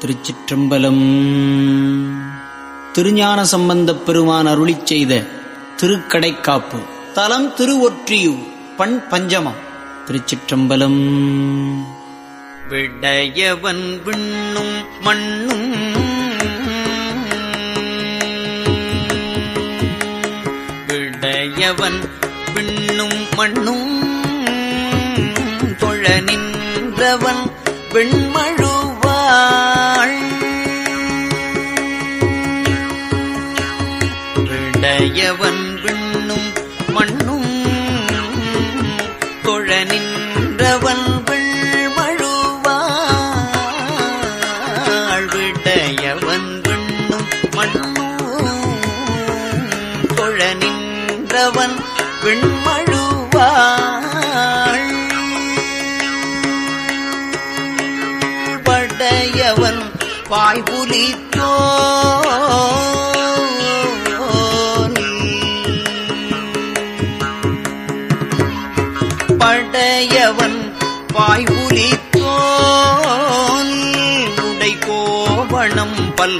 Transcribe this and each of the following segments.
திருச்சிற்றம்பலம். திருஞான சம்பந்தப் பெருமான் அருளி செய்த திருக்கடைக்காப்பு. தலம் திருவொற்றியூர் பண் பஞ்சமம். திருச்சிற்றம்பலம். விடையவன் விண்ணும் மண்ணும் விடையவன் விண்ணும் மண்ணும் தொழ நின்றவன் வெண்மழுவாள் விடையவன்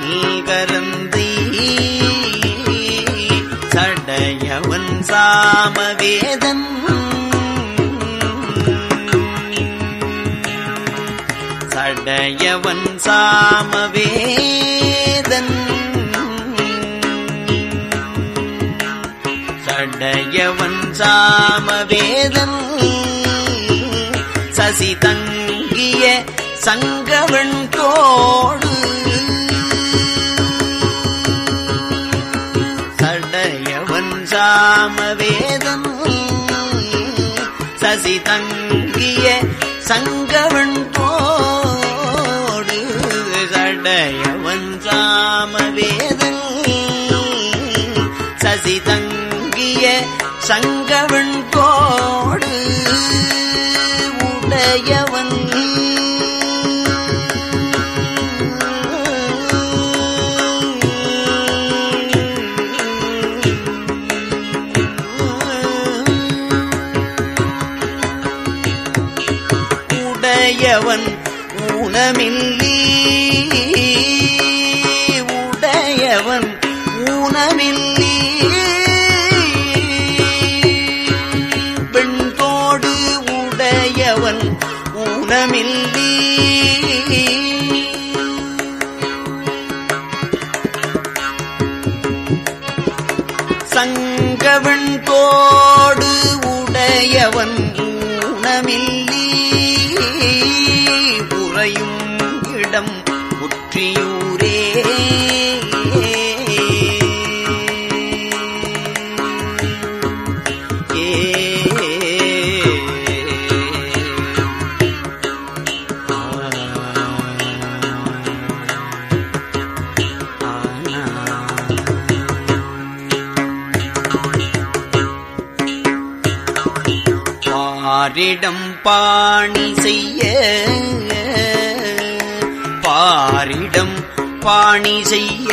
கோவணம் சடையவன் சாமவேதன். சடையவன் சாமவேதன். சடையவன் சாமவேதன். சசி தங்கிய சங்கவன் தோடு சடையவன் சசி தங்கிய சங்கவன் தோடு சடையவன் சாமவேதன் சசி தங்கிய சங்கவன் தோடு உடையவன் ஊனமில்லி. உடையவன் ஊனமில்லி. பெண்தோடு உடையவன் ஊனமில்லி. பாரிடம் பாணி செய்ய பாரிடம் பாணி செய்ய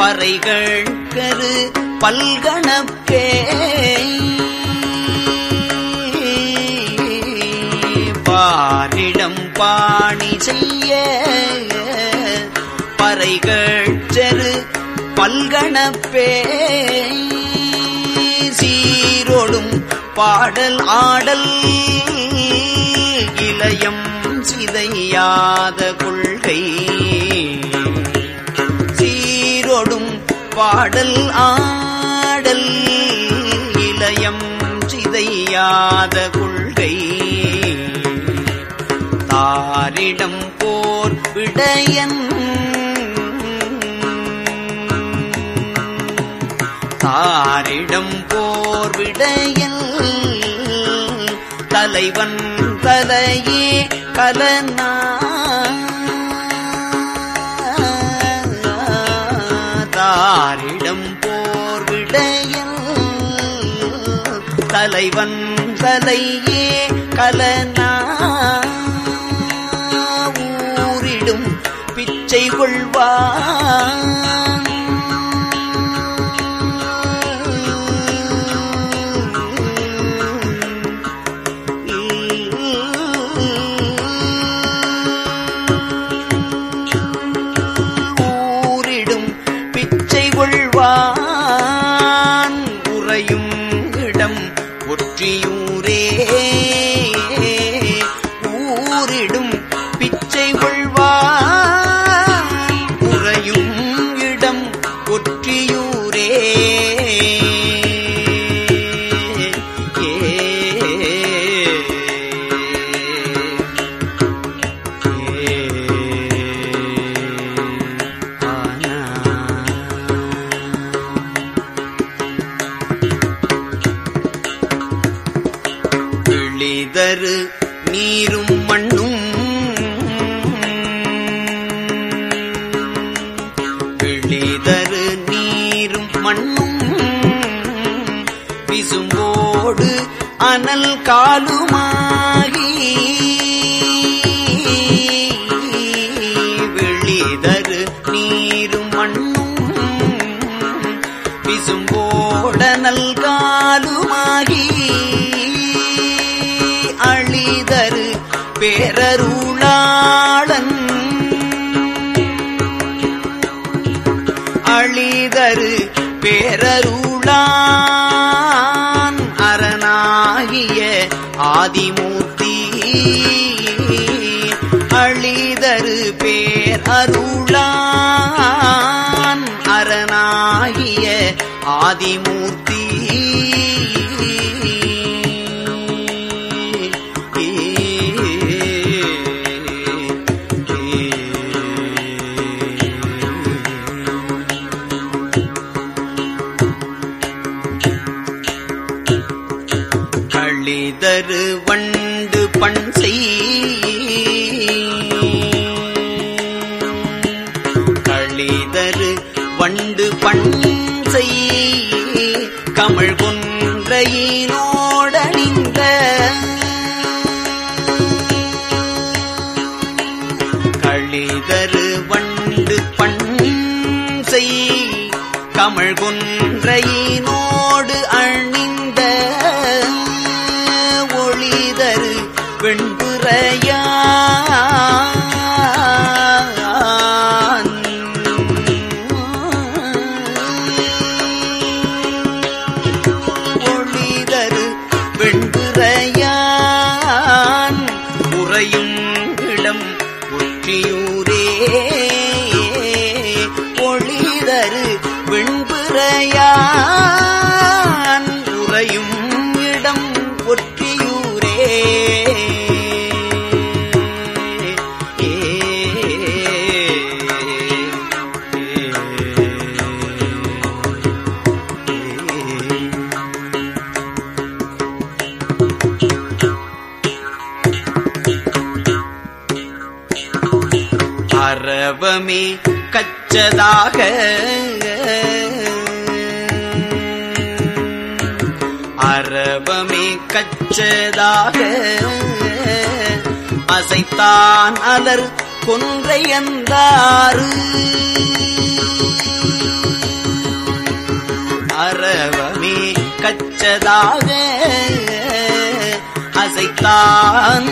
பறைகள் கரு பல்கணப்பே பாரிடம் பாணி செய்ய பறைகள் செரு பல்கணப்பே பாடல் ஆடல் இளையம் சிதையாத கொள்கை. சீரொடும் பாடல் ஆடல் இளையம் சிதையாத கொள்கை. தாரிடம் போர் விடையன். தாரிடம் தலைவன் தலையே கலனா தாரிடம் போர் விடையில் தலைவன் தலையே கலனா ஊரிடும் பிச்சை கொள்வான். பேரரு பேரருளாளன். அழிதரு பேரருளான். அரணாகிய ஆதிமூர்த்தி. அழிதரு பேரருளான். அரணாகிய ஆதிமூர்த்தி. களிதரு வண்டு பண் களிதரு வண்டு பண் கமழ் கொன்றையினோடணிந்த களிதரு வண்டு பண் கமழ் கொன்றையினோடு அணிந்த பெற்றதாக அரபமே கச்சதாக அசைத்தான் அலர் கொன்றையந்தாறு அரவமே கச்சதாக அசைத்தான்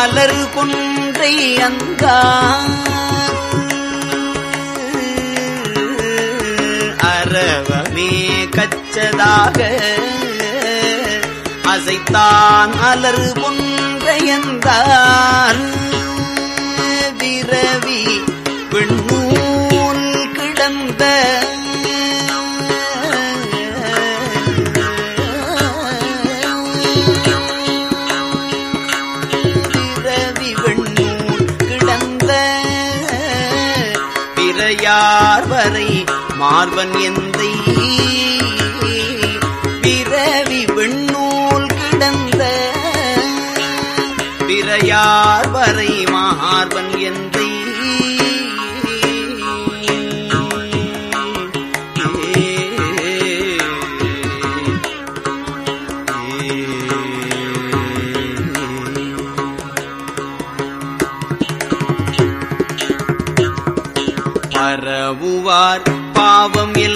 அலறு கொன்றை அந்த. கச்சதாக அசைத்தான் அலறு கொன்றையந்தார் விரவி பெண்ணூல் கிடந்த. விரவி பெண்ணூல் கிடந்த. பிறையார் வரை மார்பன் எந்தை பிறையார் வரை மார்பன் என்று. பரவுவார் பாவம் எல்லாம்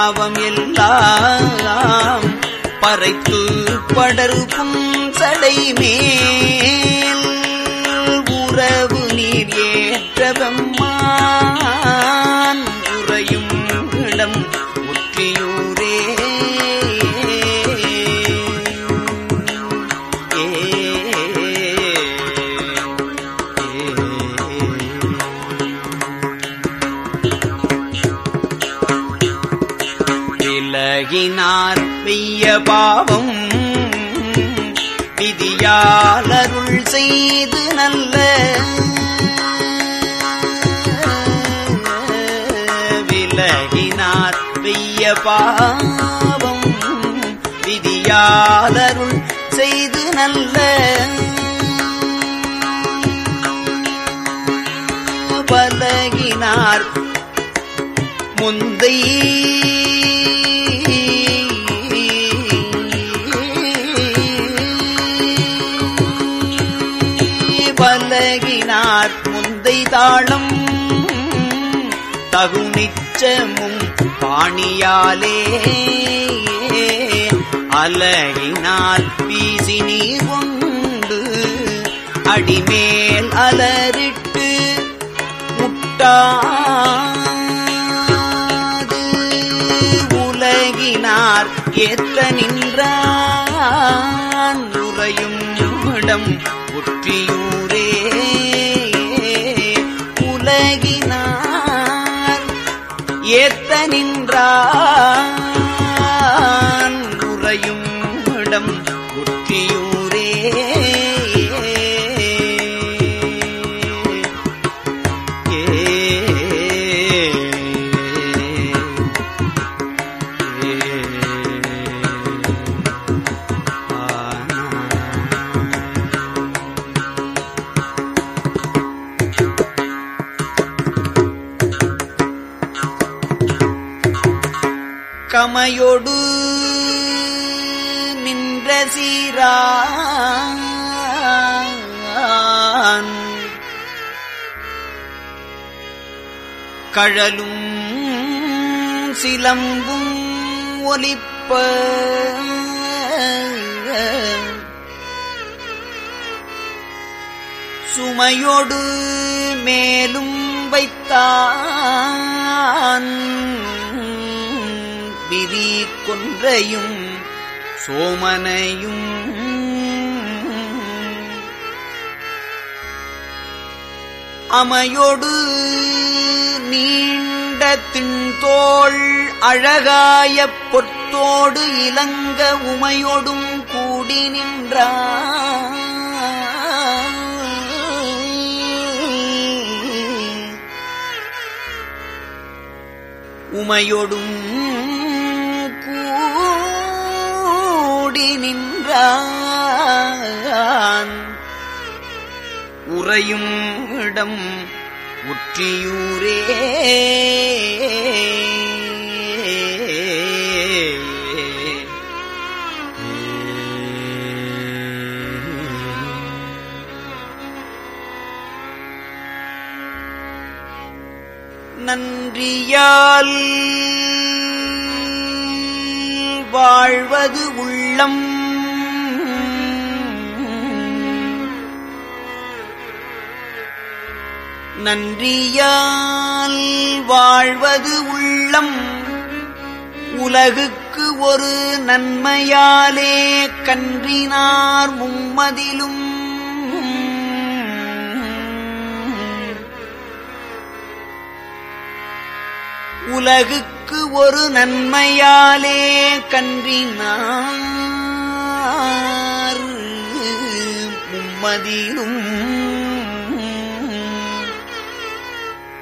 பாவம் எல்லாம் பறைத்து படரும் சடை மேல் உறவு நீர் ஏற்றவம்மா. விலகினார் பெய்ய பாவம். விதியாலருள் செய்து நல்ல விலகினார் வெய்ய பாவம். விதியாதருள் செய்து நல்ல பலகினார் முந்தை பலகினார் முந்தை தாளம். தகுநிச்சமும் பாணியாலே அலகினால் வீசி நீர் கொண்டு அடிமேல் அலரிட்டு முட்டாது. உலகினார் ஏற்ற நின்றான். உறையும் இடம் ஒற்றியூரே. ஏத்த நின்றான் உறையும் இடம் ஒற்றியூரே கமையொடு நின்ற சீரான். கழலும் சிலம்பும் ஒலிப்ப சுமையோடு மேலும் வைத்தான். விதி கொன்றையும் சோமனையும். அமையொடு நீண்ட திண்தோள் அழகாய பொத்தோடு இலங்க உமையொடும் கூடி நின்றான் உமையொடும் கூடி நின்றான். உறையும் இடம் உற்றியூரே. நன்றியால் வாழ்வது உள்ளம். நன்றியால் வாழ்வது உள்ளம். உலகுக்கு ஒரு நன்மையாலே கன்றினார் மும்மதிலும். உலகுக்கு ஒரு நன்மையாலே கன்றினார். மும்மதிலும்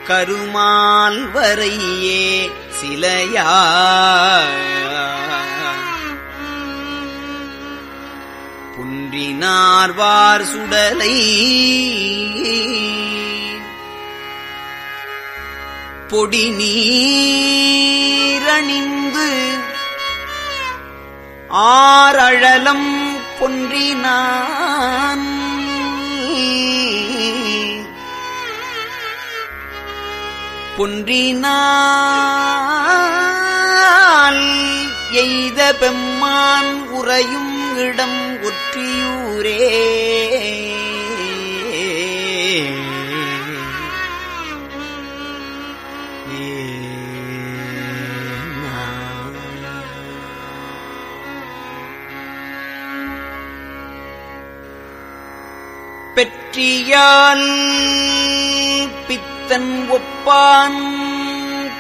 கருமால் வரையே சிலையா புன்றினார்வார் சுடலை. பொடி நீ நீரணிந்து ஆரழலம் பொன்றினான். பொன்றினால் எய்த பெம்மான் உறையும் இடம் ஒற்றியூரே. பெற்றியான். பித்தன் ஒப்பான்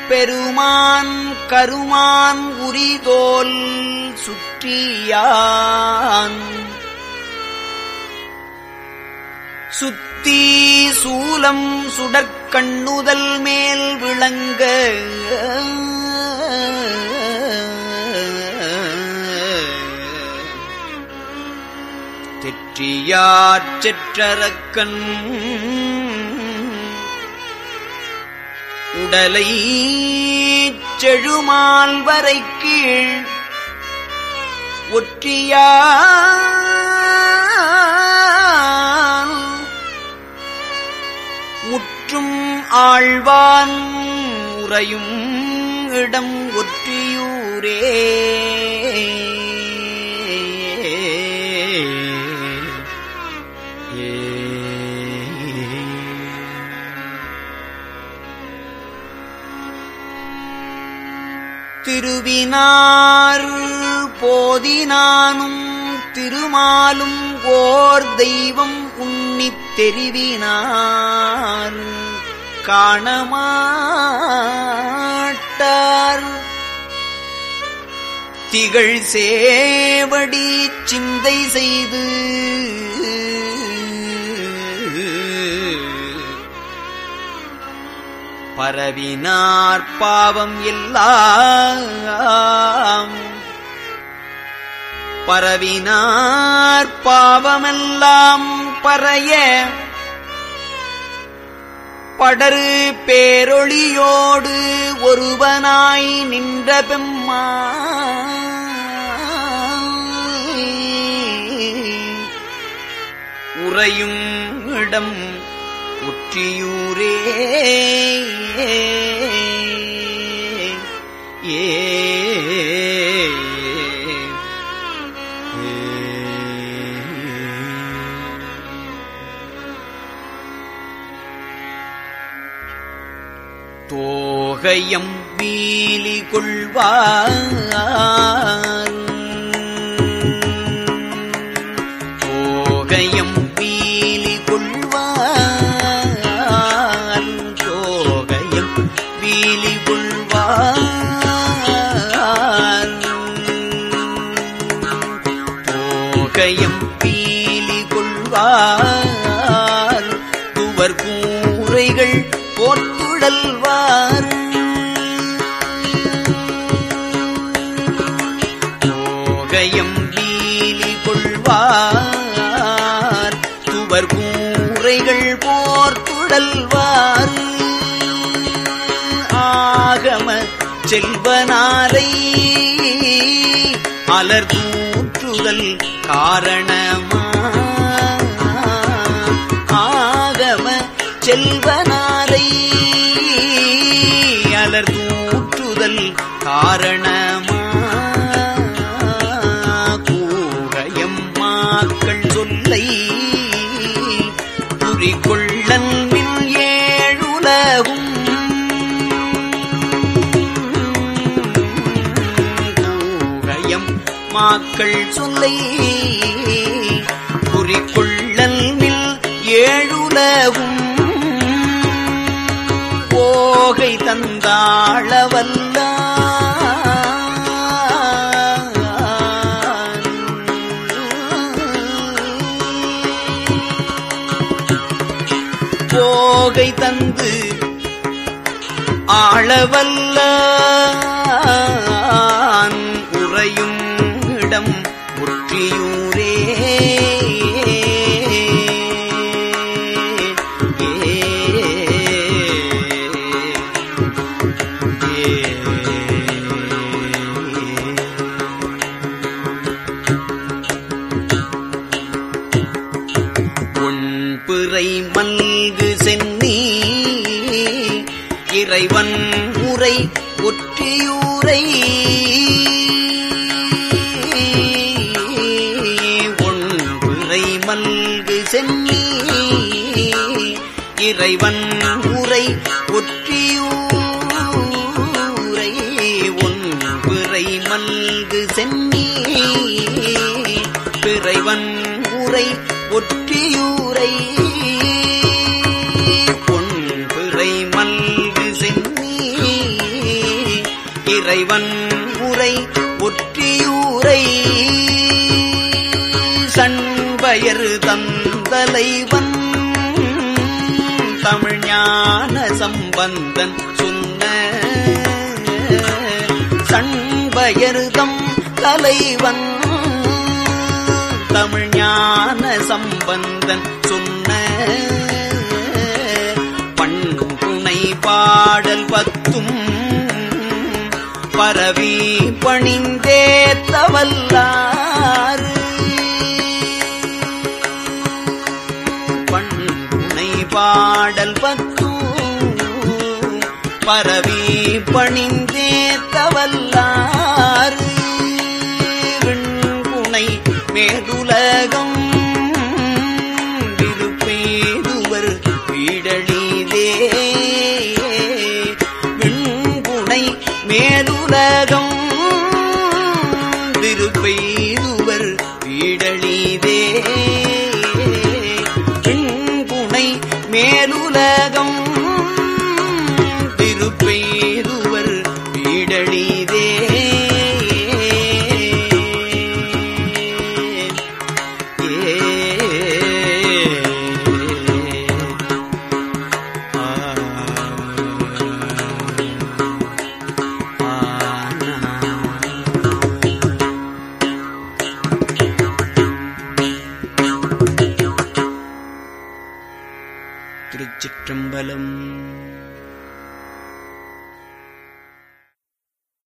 பெருமான் கருமான் உரிதோல் சுற்றியான். சுத்தி சூலம் சுடற்கண்ணுதல் மேல் விளங்க தெற்றியாற் செற்றரக்கன். உடலை செழுமால் வரை கீழ் ஒற்றியான் முற்றும் ஆழ்வான் உறையும் இடம் ஒற்றியூரே. திருவினார் போதினானும் திருமாலும் ஓர் தெய்வம் உன்னித் தெரிவினார். காணமாட்டார். திகழ் சேவடி சிந்தை செய்து பரவினார் பாவம் எல்லாம். பரவினார் பாவமெல்லாம் பறைய படரு பேரொளியோடு ஒருவனாய் நின்ற பெம்மா உறையும் இடம் உற்றியூரே ஏ. தோகையம் வீலி கொள்வார் கையம் பீலி கொள்வார். துவர் கூரைகள் போர்த்துடல்வார் கையம் பீலி கொள்வார். துவர் கூரைகள் போர்த்துடல்வார் ஆகம செல்வனாலை அலர்தூ முதல் காரணமா? ஆகம செல்வனாரை அலர் தூற்றுதல் காரணமா. தந்தாளவல்ல போகை தந்து ஆளவல்ல. உரை ஒற்றியூரை ஒன்பிறை மல்கு சென்னி. பிறைவன் உரை ஒற்றியூரை பொன்பிறை மல்கு சென்னி. இறைவன் உரை ஒற்றியூரை சண்பயர் தந்தலைவன் வந்தன் சொன்ன சண்பயருதம் தலைவன். தமிழ் ஞான சம்பந்தன் சொன்ன பண்புனை பாடல் பத்தும் பரவி பணிந்தே பணிந்தேத்தவல்லாறு பரவி பணிந்தேத்தவல்லாறு விண்புனை மேடுலகம் விருப்பேதுவர் வீடழிதே விண்குனை மேலுலகம் விருப்பெய்துவர் வீடழிதே விண்புனை மேலுலகம்